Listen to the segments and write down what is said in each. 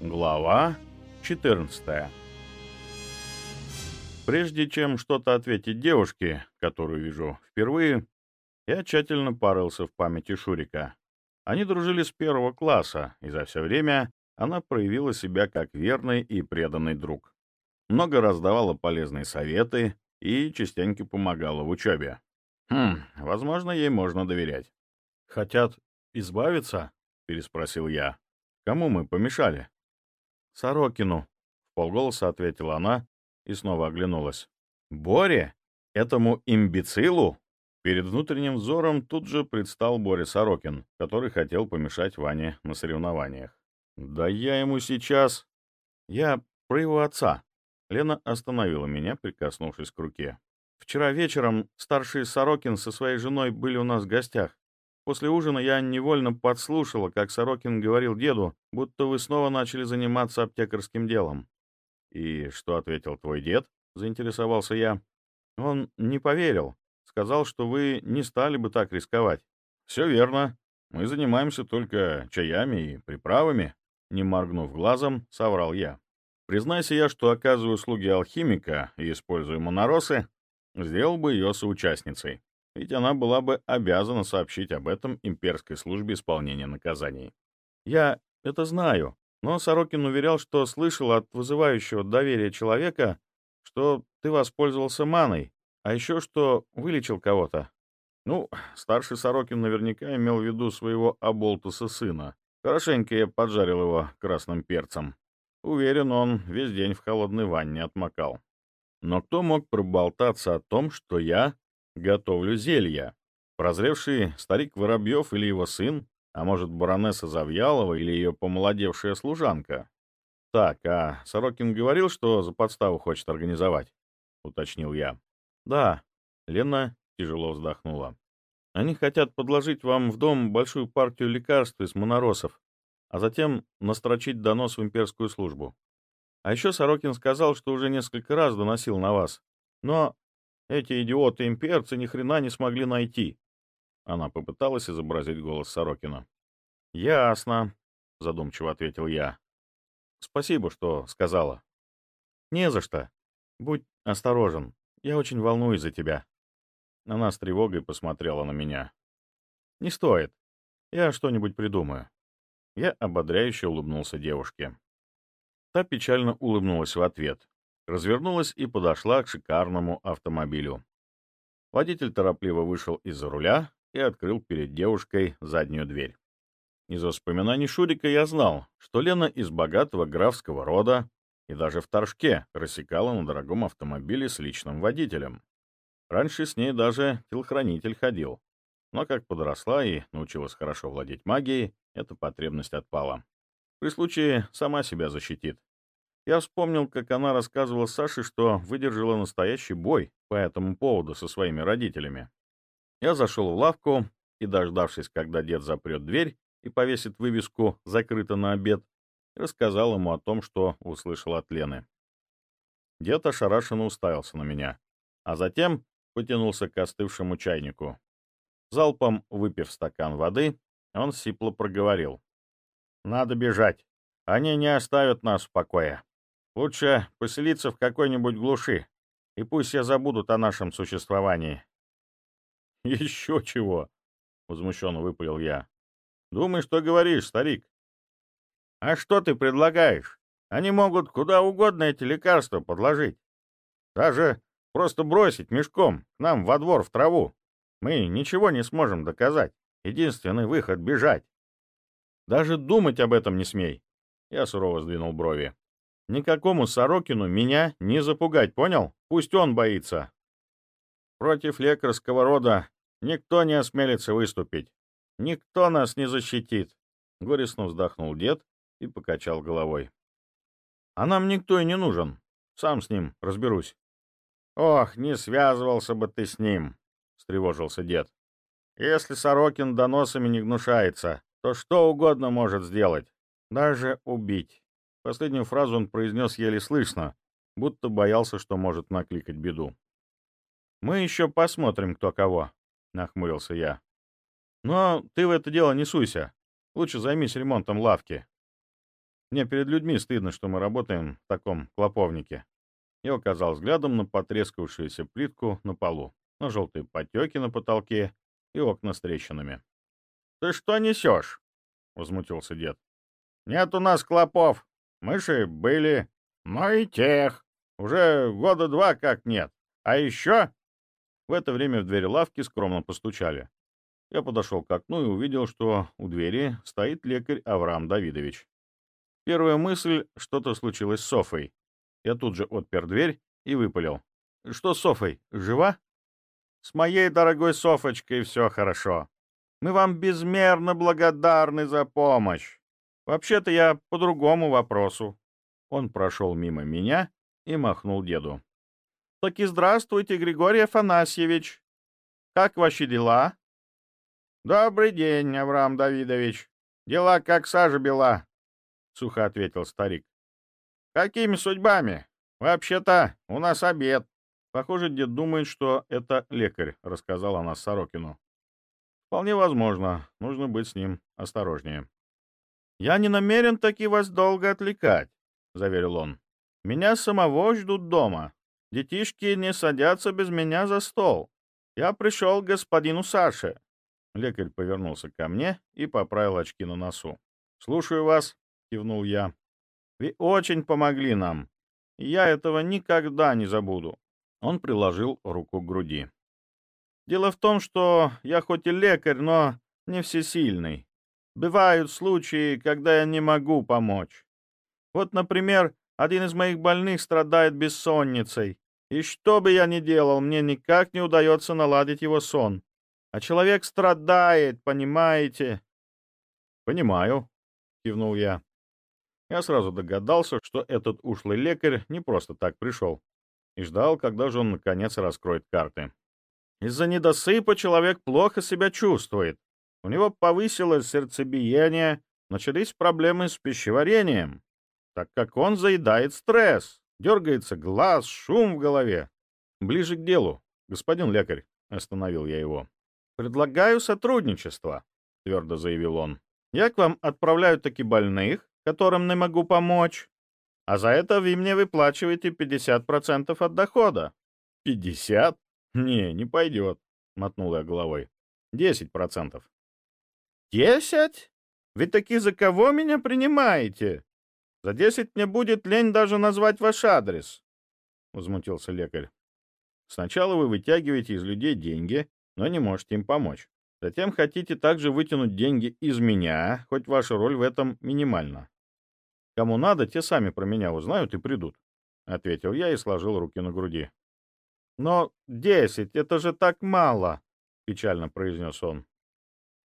Глава 14 Прежде чем что-то ответить девушке, которую вижу впервые, я тщательно порылся в памяти Шурика. Они дружили с первого класса, и за все время она проявила себя как верный и преданный друг. Много раздавала полезные советы и частенько помогала в учебе. Хм, возможно, ей можно доверять. «Хотят избавиться?» — переспросил я. «Кому мы помешали?» «Сорокину», — полголоса ответила она и снова оглянулась. «Боре? Этому имбецилу?» Перед внутренним взором тут же предстал Боря Сорокин, который хотел помешать Ване на соревнованиях. «Да я ему сейчас...» «Я про его отца». Лена остановила меня, прикоснувшись к руке. «Вчера вечером старший Сорокин со своей женой были у нас в гостях. После ужина я невольно подслушала, как Сорокин говорил деду, будто вы снова начали заниматься аптекарским делом. «И что ответил твой дед?» — заинтересовался я. «Он не поверил. Сказал, что вы не стали бы так рисковать». «Все верно. Мы занимаемся только чаями и приправами», — не моргнув глазом, соврал я. Признайся я, что оказываю услуги алхимика и использую моноросы, сделал бы ее соучастницей ведь она была бы обязана сообщить об этом имперской службе исполнения наказаний. Я это знаю, но Сорокин уверял, что слышал от вызывающего доверия человека, что ты воспользовался маной, а еще что вылечил кого-то. Ну, старший Сорокин наверняка имел в виду своего оболтуса сына. Хорошенько я поджарил его красным перцем. Уверен, он весь день в холодной ванне отмокал. Но кто мог проболтаться о том, что я готовлю зелья. Прозревший старик Воробьев или его сын, а может, баронесса Завьялова или ее помолодевшая служанка. Так, а Сорокин говорил, что за подставу хочет организовать? Уточнил я. Да, Лена тяжело вздохнула. Они хотят подложить вам в дом большую партию лекарств из моноросов, а затем настрочить донос в имперскую службу. А еще Сорокин сказал, что уже несколько раз доносил на вас. Но эти идиоты-имперцы ни хрена не смогли найти. Она попыталась изобразить голос Сорокина. «Ясно», — задумчиво ответил я. «Спасибо, что сказала». «Не за что. Будь осторожен. Я очень волнуюсь за тебя». Она с тревогой посмотрела на меня. «Не стоит. Я что-нибудь придумаю». Я ободряюще улыбнулся девушке. Та печально улыбнулась в ответ, развернулась и подошла к шикарному автомобилю. Водитель торопливо вышел из-за руля и открыл перед девушкой заднюю дверь. Из воспоминаний Шурика я знал, что Лена из богатого графского рода и даже в Торжке рассекала на дорогом автомобиле с личным водителем. Раньше с ней даже телохранитель ходил. Но как подросла и научилась хорошо владеть магией, эта потребность отпала. При случае сама себя защитит. Я вспомнил, как она рассказывала Саше, что выдержала настоящий бой по этому поводу со своими родителями. Я зашел в лавку и, дождавшись, когда дед запрет дверь и повесит вывеску «Закрыто на обед», рассказал ему о том, что услышал от Лены. Дед ошарашенно уставился на меня, а затем потянулся к остывшему чайнику. Залпом выпив стакан воды, он сипло проговорил. «Надо бежать. Они не оставят нас в покое». Лучше поселиться в какой-нибудь глуши, и пусть все забудут о нашем существовании. — Еще чего? — возмущенно выпалил я. — Думай, что говоришь, старик. — А что ты предлагаешь? Они могут куда угодно эти лекарства подложить. Даже просто бросить мешком к нам во двор в траву. Мы ничего не сможем доказать. Единственный выход — бежать. Даже думать об этом не смей. Я сурово сдвинул брови. Никакому Сорокину меня не запугать, понял? Пусть он боится. Против лекарского рода никто не осмелится выступить. Никто нас не защитит. Горестно вздохнул дед и покачал головой. А нам никто и не нужен. Сам с ним разберусь. Ох, не связывался бы ты с ним, встревожился дед. Если Сорокин доносами не гнушается, то что угодно может сделать, даже убить. Последнюю фразу он произнес еле слышно, будто боялся, что может накликать беду. «Мы еще посмотрим, кто кого», — нахмурился я. «Но ты в это дело не суйся. Лучше займись ремонтом лавки». Мне перед людьми стыдно, что мы работаем в таком клоповнике. Я указал взглядом на потрескавшуюся плитку на полу, на желтые потеки на потолке и окна с трещинами. — Ты что несешь? — возмутился дед. — Нет у нас клопов. Мыши были, но и тех. Уже года два как нет. А еще... В это время в дверь лавки скромно постучали. Я подошел к окну и увидел, что у двери стоит лекарь Авраам Давидович. Первая мысль — что-то случилось с Софой. Я тут же отпер дверь и выпалил. «Что с Софой? Жива?» «С моей дорогой Софочкой все хорошо. Мы вам безмерно благодарны за помощь. Вообще-то я по другому вопросу». Он прошел мимо меня и махнул деду. «Так и здравствуйте, Григорий Афанасьевич. Как ваши дела?» «Добрый день, Авраам Давидович. Дела как сажа бела», — сухо ответил старик. «Какими судьбами? Вообще-то у нас обед». Похоже, дед думает, что это лекарь, — рассказал о нас Сорокину. Вполне возможно. Нужно быть с ним осторожнее. «Я не намерен таки вас долго отвлекать», — заверил он. «Меня самого ждут дома. Детишки не садятся без меня за стол. Я пришел к господину Саше». Лекарь повернулся ко мне и поправил очки на носу. «Слушаю вас», — кивнул я. Вы очень помогли нам. Я этого никогда не забуду. Он приложил руку к груди. Дело в том, что я хоть и лекарь, но не всесильный. Бывают случаи, когда я не могу помочь. Вот, например, один из моих больных страдает бессонницей. И что бы я ни делал, мне никак не удается наладить его сон. А человек страдает, понимаете? — Понимаю, — кивнул я. Я сразу догадался, что этот ушлый лекарь не просто так пришел, и ждал, когда же он наконец раскроет карты. Из-за недосыпа человек плохо себя чувствует. У него повысилось сердцебиение, начались проблемы с пищеварением, так как он заедает стресс, дергается глаз, шум в голове. Ближе к делу, господин лекарь, — остановил я его. «Предлагаю сотрудничество», — твердо заявил он. «Я к вам отправляю таки больных, которым не могу помочь. А за это вы мне выплачиваете 50% от дохода. 50? Не, не пойдет, мотнул я головой. 10%. 10? Вы таки за кого меня принимаете? За 10 мне будет лень даже назвать ваш адрес, возмутился лекарь. Сначала вы вытягиваете из людей деньги, но не можете им помочь. Затем хотите также вытянуть деньги из меня, хоть ваша роль в этом минимальна. Кому надо, те сами про меня узнают и придут», — ответил я и сложил руки на груди. «Но десять — это же так мало», — печально произнес он.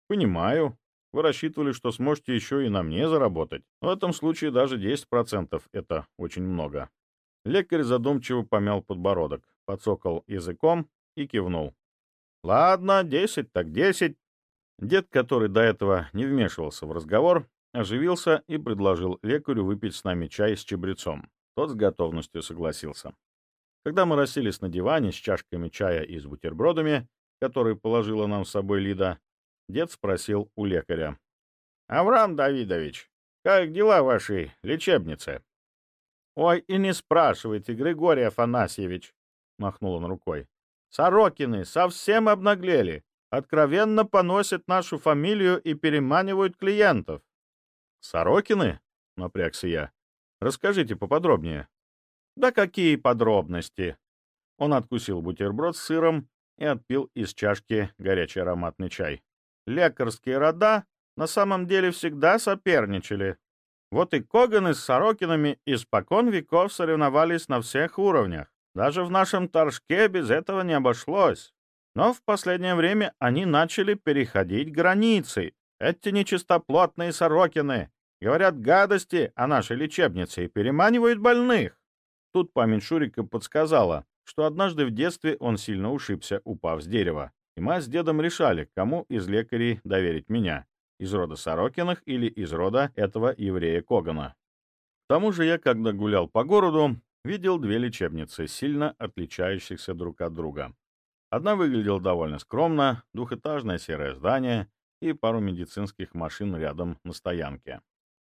«Понимаю. Вы рассчитывали, что сможете еще и на мне заработать. В этом случае даже 10% — это очень много». Лекарь задумчиво помял подбородок, подсокал языком и кивнул. «Ладно, десять так десять». Дед, который до этого не вмешивался в разговор, оживился и предложил лекарю выпить с нами чай с чабрецом. Тот с готовностью согласился. Когда мы расселись на диване с чашками чая и с бутербродами, которые положила нам с собой Лида, дед спросил у лекаря. — Авраам Давидович, как дела вашей лечебницы? — Ой, и не спрашивайте, Григорий Афанасьевич, — махнул он рукой. — Сорокины совсем обнаглели, откровенно поносят нашу фамилию и переманивают клиентов. «Сорокины?» — напрягся я. «Расскажите поподробнее». «Да какие подробности?» Он откусил бутерброд с сыром и отпил из чашки горячий ароматный чай. «Лекарские рода на самом деле всегда соперничали. Вот и Коганы с Сорокинами испокон веков соревновались на всех уровнях. Даже в нашем Торжке без этого не обошлось. Но в последнее время они начали переходить границы. Эти нечистоплотные Сорокины Говорят гадости о нашей лечебнице и переманивают больных. Тут память Шурика подсказала, что однажды в детстве он сильно ушибся, упав с дерева. И мать с дедом решали, кому из лекарей доверить меня. Из рода Сорокиных или из рода этого еврея Когана. К тому же я, когда гулял по городу, видел две лечебницы, сильно отличающихся друг от друга. Одна выглядела довольно скромно, двухэтажное серое здание и пару медицинских машин рядом на стоянке.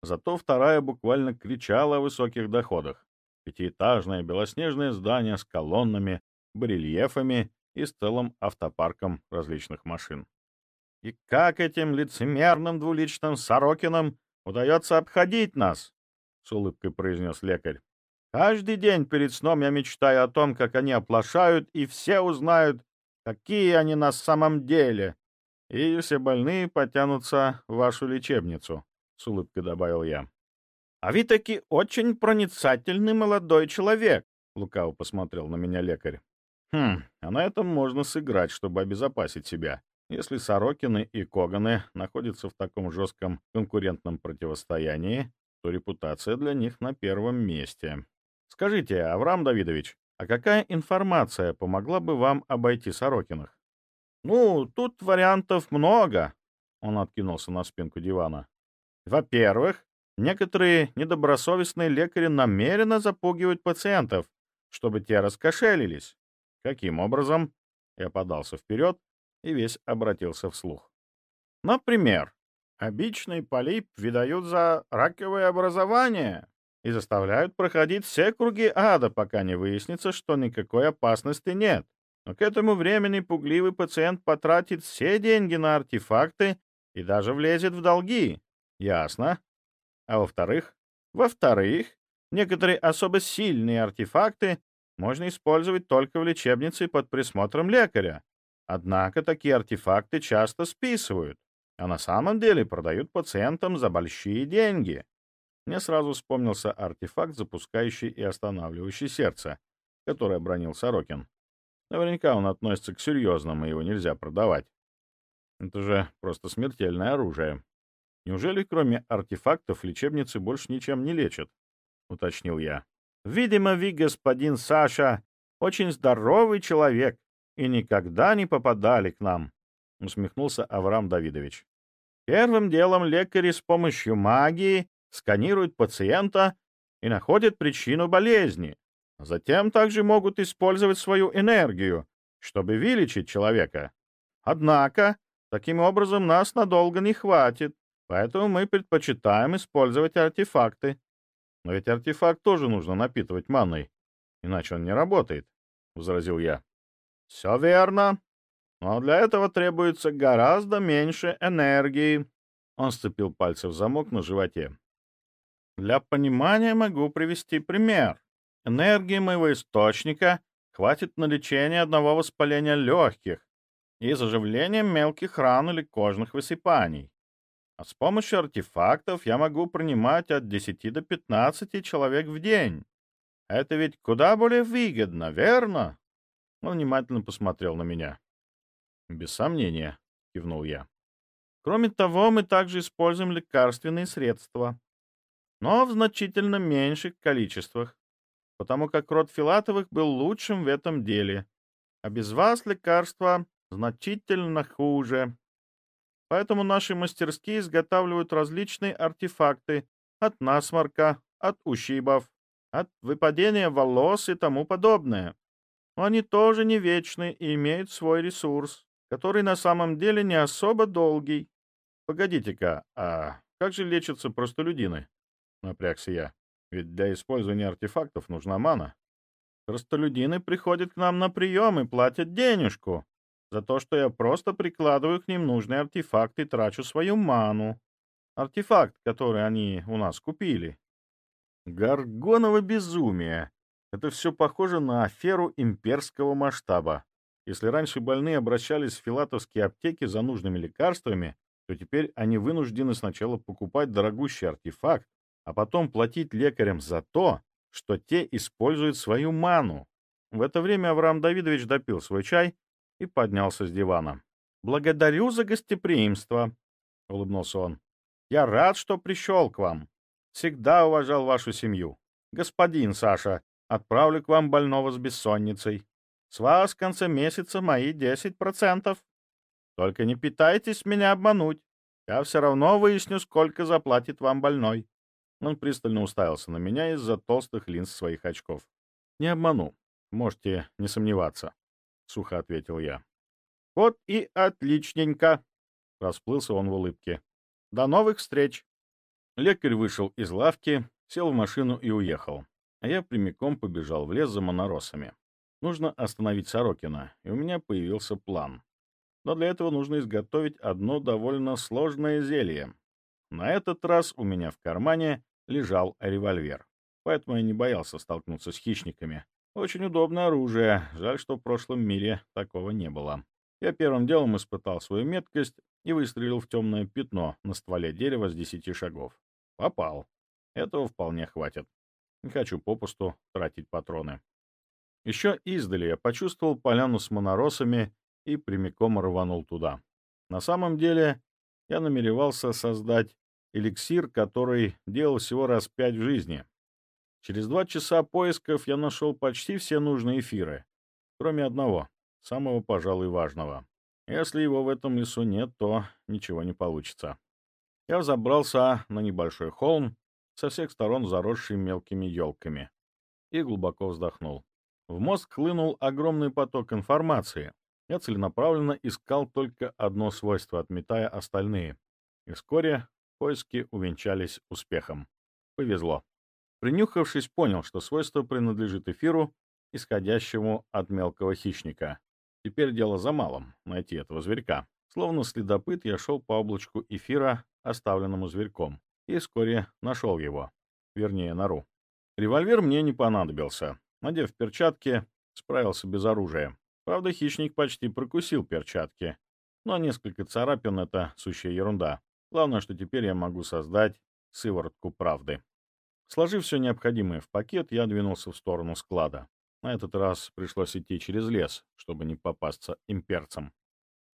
Зато вторая буквально кричала о высоких доходах. Пятиэтажное белоснежное здание с колоннами, барельефами и с целым автопарком различных машин. И как этим лицемерным двуличным Сорокинам удается обходить нас? — с улыбкой произнес лекарь. Каждый день перед сном я мечтаю о том, как они оплошают, и все узнают, какие они на самом деле. И все больные потянутся в вашу лечебницу, — с улыбкой добавил я. — А вы таки очень проницательный молодой человек, — лукаво посмотрел на меня лекарь. Хм, а на этом можно сыграть, чтобы обезопасить себя. Если Сорокины и Коганы находятся в таком жестком конкурентном противостоянии, то репутация для них на первом месте. Скажите, Авраам Давидович, а какая информация помогла бы вам обойти Сорокиных? Ну, тут вариантов много. Он откинулся на спинку дивана. Во-первых, некоторые недобросовестные лекари намеренно запугивают пациентов, чтобы те раскошелились. Каким образом? Я подался вперед и весь обратился вслух. Например, обычный полип выдают за раковое образование, и заставляют проходить все круги ада, пока не выяснится, что никакой опасности нет. Но к этому времени пугливый пациент потратит все деньги на артефакты и даже влезет в долги. Ясно. А во-вторых? Во-вторых, некоторые особо сильные артефакты можно использовать только в лечебнице под присмотром лекаря. Однако такие артефакты часто списывают, а на самом деле продают пациентам за большие деньги. Мне сразу вспомнился артефакт, запускающий и останавливающий сердце, который обронил Сорокин. Наверняка он относится к серьезному, его нельзя продавать. Это же просто смертельное оружие. Неужели кроме артефактов лечебницы больше ничем не лечат? — уточнил я. «Видимо, вы, господин Саша, очень здоровый человек и никогда не попадали к нам», — усмехнулся Авраам Давидович. «Первым делом лекари с помощью магии сканируют пациента и находят причину болезни. Затем также могут использовать свою энергию, чтобы вылечить человека. Однако, таким образом нас надолго не хватит, поэтому мы предпочитаем использовать артефакты. Но ведь артефакт тоже нужно напитывать манной, иначе он не работает, — возразил я. — Все верно, но для этого требуется гораздо меньше энергии. Он сцепил пальцы в замок на животе. Для понимания могу привести пример. Энергии моего источника хватит на лечение одного воспаления легких и заживление мелких ран или кожных высыпаний. А с помощью артефактов я могу принимать от 10 до 15 человек в день. Это ведь куда более выгодно, верно? Он внимательно посмотрел на меня. «Без сомнения», — кивнул я. «Кроме того, мы также используем лекарственные средства но в значительно меньших количествах, потому как род Филатовых был лучшим в этом деле, а без вас лекарства значительно хуже. Поэтому наши мастерские изготавливают различные артефакты от насморка, от ушибов, от выпадения волос и тому подобное. Но они тоже не вечны и имеют свой ресурс, который на самом деле не особо долгий. Погодите-ка, а как же лечатся простолюдины? напрягся я. Ведь для использования артефактов нужна мана. Простолюдины приходят к нам на прием и платят денежку за то, что я просто прикладываю к ним нужные артефакты и трачу свою ману. Артефакт, который они у нас купили. Гаргоново безумие. Это все похоже на аферу имперского масштаба. Если раньше больные обращались в филатовские аптеки за нужными лекарствами, то теперь они вынуждены сначала покупать дорогущий артефакт, а потом платить лекарям за то, что те используют свою ману. В это время Авраам Давидович допил свой чай и поднялся с дивана. «Благодарю за гостеприимство», — улыбнулся он. «Я рад, что пришел к вам. Всегда уважал вашу семью. Господин Саша, отправлю к вам больного с бессонницей. С вас в конце месяца мои 10%. Только не пытайтесь меня обмануть. Я все равно выясню, сколько заплатит вам больной. Он пристально уставился на меня из-за толстых линз своих очков. «Не обману. Можете не сомневаться», — сухо ответил я. «Вот и отличненько!» — расплылся он в улыбке. «До новых встреч!» Лекарь вышел из лавки, сел в машину и уехал, а я прямиком побежал в лес за моноросами. Нужно остановить Сорокина, и у меня появился план. Но для этого нужно изготовить одно довольно сложное зелье. На этот раз у меня в кармане лежал револьвер, поэтому я не боялся столкнуться с хищниками. Очень удобное оружие, жаль, что в прошлом мире такого не было. Я первым делом испытал свою меткость и выстрелил в темное пятно на стволе дерева с десяти шагов. Попал. Этого вполне хватит. Не хочу попусту тратить патроны. Еще издали я почувствовал поляну с моноросами и прямиком рванул туда. На самом деле я намеревался создать эликсир, который делал всего раз пять в жизни. Через два часа поисков я нашел почти все нужные эфиры, кроме одного, самого, пожалуй, важного. Если его в этом лесу нет, то ничего не получится. Я взобрался на небольшой холм, со всех сторон заросший мелкими елками, и глубоко вздохнул. В мозг хлынул огромный поток информации. Я целенаправленно искал только одно свойство, отметая остальные. И вскоре поиски увенчались успехом. Повезло. Принюхавшись, понял, что свойство принадлежит эфиру, исходящему от мелкого хищника. Теперь дело за малым — найти этого зверька. Словно следопыт, я шел по облачку эфира, оставленному зверьком, и вскоре нашел его, вернее, нору. Револьвер мне не понадобился. Надев перчатки, справился без оружия. Правда, хищник почти прокусил перчатки, но несколько царапин — это сущая ерунда. Главное, что теперь я могу создать сыворотку правды. Сложив все необходимое в пакет, я двинулся в сторону склада. На этот раз пришлось идти через лес, чтобы не попасться имперцам.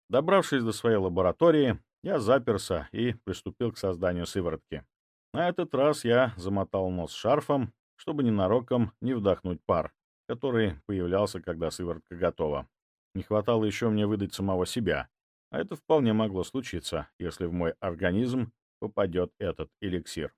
Добравшись до своей лаборатории, я заперся и приступил к созданию сыворотки. На этот раз я замотал нос шарфом, чтобы ненароком не вдохнуть пар, который появлялся, когда сыворотка готова. Не хватало еще мне выдать самого себя, а это вполне могло случиться, если в мой организм попадет этот эликсир.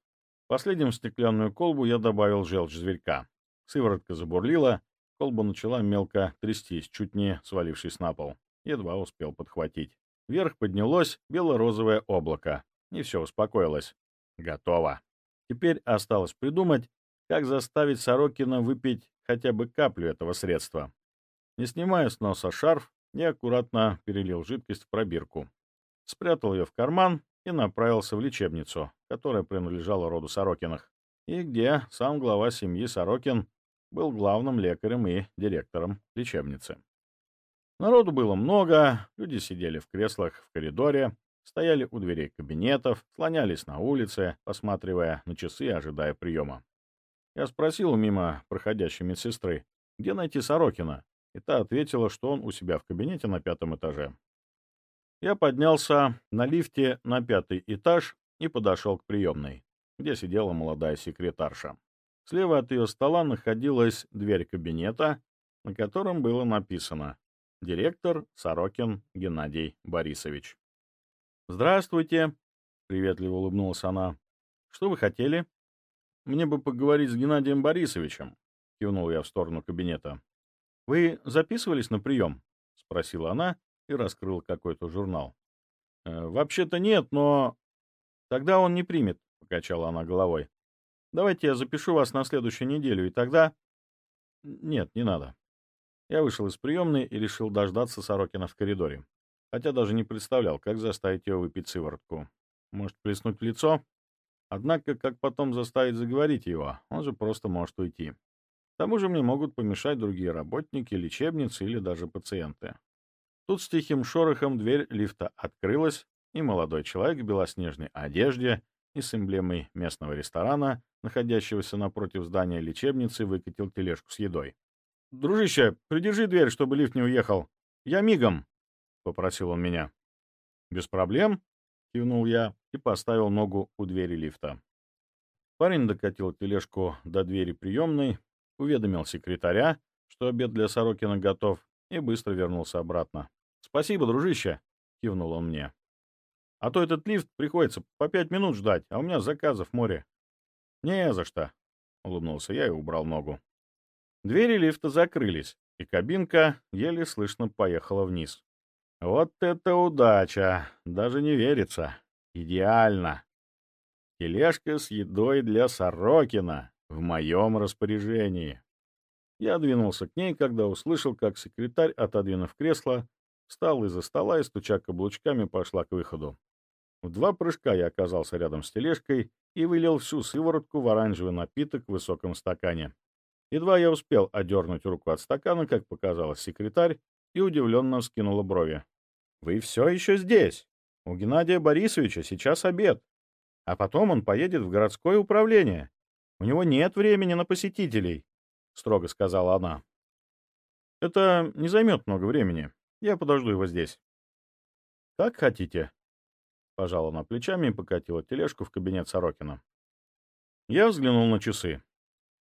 Последним в стеклянную колбу я добавил желчь зверька. Сыворотка забурлила, Колба начала мелко трястись, чуть не свалившись на пол. Едва успел подхватить. Вверх поднялось бело-розовое облако. И все успокоилось. Готово. Теперь осталось придумать, как заставить Сорокина выпить хотя бы каплю этого средства. Не снимая с носа шарф, я аккуратно перелил жидкость в пробирку. Спрятал ее в карман и направился в лечебницу, которая принадлежала роду Сорокиных, и где сам глава семьи Сорокин был главным лекарем и директором лечебницы. Народу было много, люди сидели в креслах в коридоре, стояли у дверей кабинетов, слонялись на улице, посматривая на часы и ожидая приема. Я спросил у мимо проходящей медсестры, где найти Сорокина, и та ответила, что он у себя в кабинете на пятом этаже. Я поднялся на лифте на пятый этаж и подошел к приемной, где сидела молодая секретарша. Слева от ее стола находилась дверь кабинета, на котором было написано «Директор Сорокин Геннадий Борисович». «Здравствуйте», — приветливо улыбнулась она. «Что вы хотели?» «Мне бы поговорить с Геннадием Борисовичем», — кивнул я в сторону кабинета. «Вы записывались на прием?» — спросила она и раскрыла какой-то журнал. «Э, «Вообще-то нет, но...» «Тогда он не примет», — покачала она головой. Давайте я запишу вас на следующую неделю, и тогда... Нет, не надо. Я вышел из приемной и решил дождаться Сорокина в коридоре. Хотя даже не представлял, как заставить его выпить сыворотку. Может, плеснуть в лицо? Однако, как потом заставить заговорить его? Он же просто может уйти. К тому же мне могут помешать другие работники, лечебницы или даже пациенты. Тут с тихим шорохом дверь лифта открылась, и молодой человек в белоснежной одежде и с эмблемой местного ресторана, находящегося напротив здания лечебницы, выкатил тележку с едой. «Дружище, придержи дверь, чтобы лифт не уехал. Я мигом!» — попросил он меня. «Без проблем», — кивнул я и поставил ногу у двери лифта. Парень докатил тележку до двери приемной, уведомил секретаря, что обед для Сорокина готов, и быстро вернулся обратно. «Спасибо, дружище!» — кивнул он мне. А то этот лифт приходится по пять минут ждать, а у меня заказов море. Не за что, — улыбнулся я и убрал ногу. Двери лифта закрылись, и кабинка еле слышно поехала вниз. Вот это удача! Даже не верится. Идеально. Тележка с едой для Сорокина в моем распоряжении. Я двинулся к ней, когда услышал, как секретарь, отодвинув кресло, встал из-за стола и, стуча каблучками, пошла к выходу. В два прыжка я оказался рядом с тележкой и вылил всю сыворотку в оранжевый напиток в высоком стакане. Едва я успел одернуть руку от стакана, как показалось секретарь, и удивленно вскинула брови. «Вы все еще здесь? У Геннадия Борисовича сейчас обед, а потом он поедет в городское управление. У него нет времени на посетителей», — строго сказала она. «Это не займет много времени. Я подожду его здесь». «Как хотите», — пожала она плечами и покатила тележку в кабинет Сорокина. Я взглянул на часы.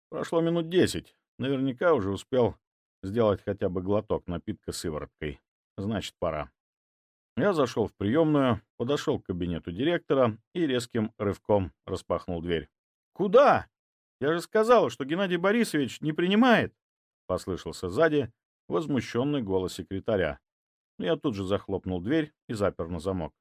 Прошло минут десять. Наверняка уже успел сделать хотя бы глоток напитка сывороткой. Значит, пора. Я зашел в приемную, подошел к кабинету директора и резким рывком распахнул дверь. «Куда? Я же сказал, что Геннадий Борисович не принимает!» — послышался сзади возмущенный голос секретаря. Я тут же захлопнул дверь и запер на замок.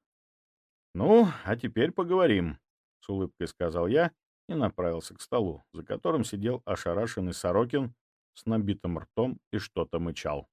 «Ну, а теперь поговорим», — с улыбкой сказал я и направился к столу, за которым сидел ошарашенный Сорокин с набитым ртом и что-то мычал.